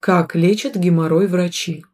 Как лечат геморрой врачи?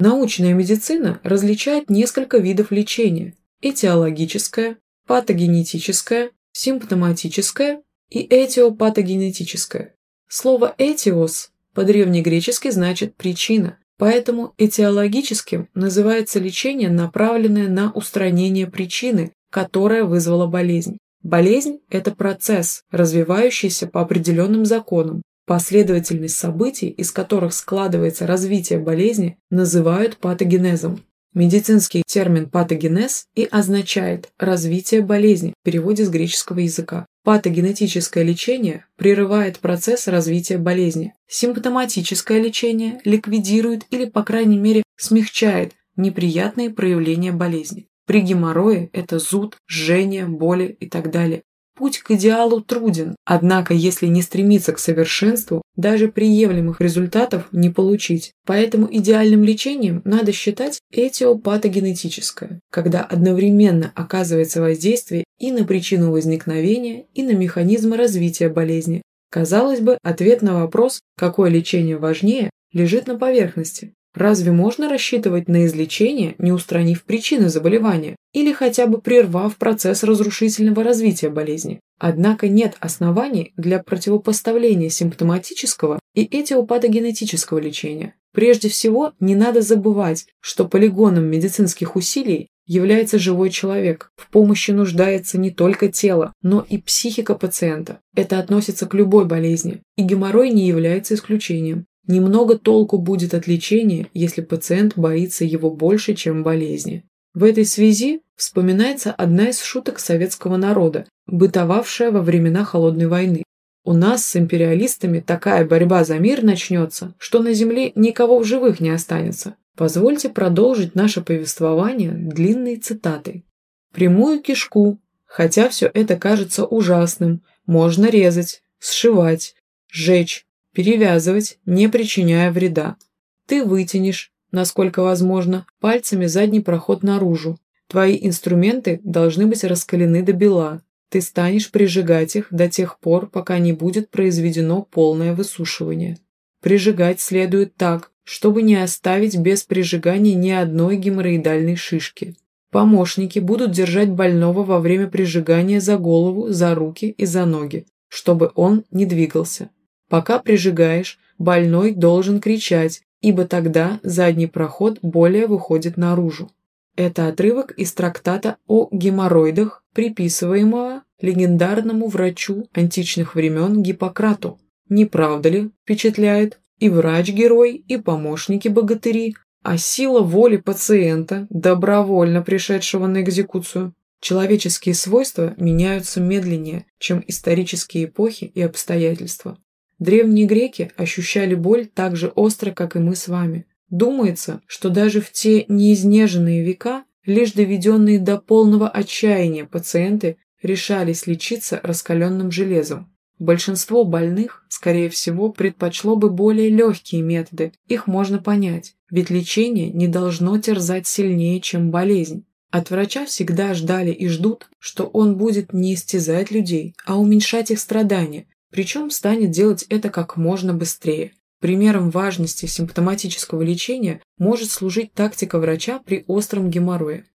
Научная медицина различает несколько видов лечения – этиологическое, патогенетическое, симптоматическое и этиопатогенетическое. Слово «этиос» по-древнегречески значит «причина», поэтому этиологическим называется лечение, направленное на устранение причины, которая вызвала болезнь. Болезнь – это процесс, развивающийся по определенным законам. Последовательность событий, из которых складывается развитие болезни, называют патогенезом. Медицинский термин патогенез и означает развитие болезни в переводе с греческого языка. Патогенетическое лечение прерывает процесс развития болезни. Симптоматическое лечение ликвидирует или, по крайней мере, смягчает неприятные проявления болезни. При геморрое это зуд, жжение, боли и так далее. Путь к идеалу труден, однако если не стремиться к совершенству, даже приемлемых результатов не получить. Поэтому идеальным лечением надо считать этиопатогенетическое, когда одновременно оказывается воздействие и на причину возникновения, и на механизмы развития болезни. Казалось бы, ответ на вопрос, какое лечение важнее, лежит на поверхности. Разве можно рассчитывать на излечение, не устранив причины заболевания или хотя бы прервав процесс разрушительного развития болезни? Однако нет оснований для противопоставления симптоматического и этиопатогенетического лечения. Прежде всего, не надо забывать, что полигоном медицинских усилий является живой человек. В помощи нуждается не только тело, но и психика пациента. Это относится к любой болезни, и геморрой не является исключением. Немного толку будет от лечения, если пациент боится его больше, чем болезни. В этой связи вспоминается одна из шуток советского народа, бытовавшая во времена Холодной войны. У нас с империалистами такая борьба за мир начнется, что на земле никого в живых не останется. Позвольте продолжить наше повествование длинной цитатой. Прямую кишку, хотя все это кажется ужасным, можно резать, сшивать, сжечь, Перевязывать, не причиняя вреда. Ты вытянешь, насколько возможно, пальцами задний проход наружу. Твои инструменты должны быть раскалены до бела. Ты станешь прижигать их до тех пор, пока не будет произведено полное высушивание. Прижигать следует так, чтобы не оставить без прижигания ни одной геморроидальной шишки. Помощники будут держать больного во время прижигания за голову, за руки и за ноги, чтобы он не двигался. Пока прижигаешь, больной должен кричать, ибо тогда задний проход более выходит наружу. Это отрывок из трактата о геморроидах, приписываемого легендарному врачу античных времен Гиппократу. Не правда ли, впечатляет, и врач-герой, и помощники-богатыри, а сила воли пациента, добровольно пришедшего на экзекуцию. Человеческие свойства меняются медленнее, чем исторические эпохи и обстоятельства. Древние греки ощущали боль так же остро, как и мы с вами. Думается, что даже в те неизнеженные века, лишь доведенные до полного отчаяния пациенты решались лечиться раскаленным железом. Большинство больных, скорее всего, предпочло бы более легкие методы, их можно понять, ведь лечение не должно терзать сильнее, чем болезнь. От врача всегда ждали и ждут, что он будет не истязать людей, а уменьшать их страдания, причем станет делать это как можно быстрее. Примером важности симптоматического лечения может служить тактика врача при остром геморрое.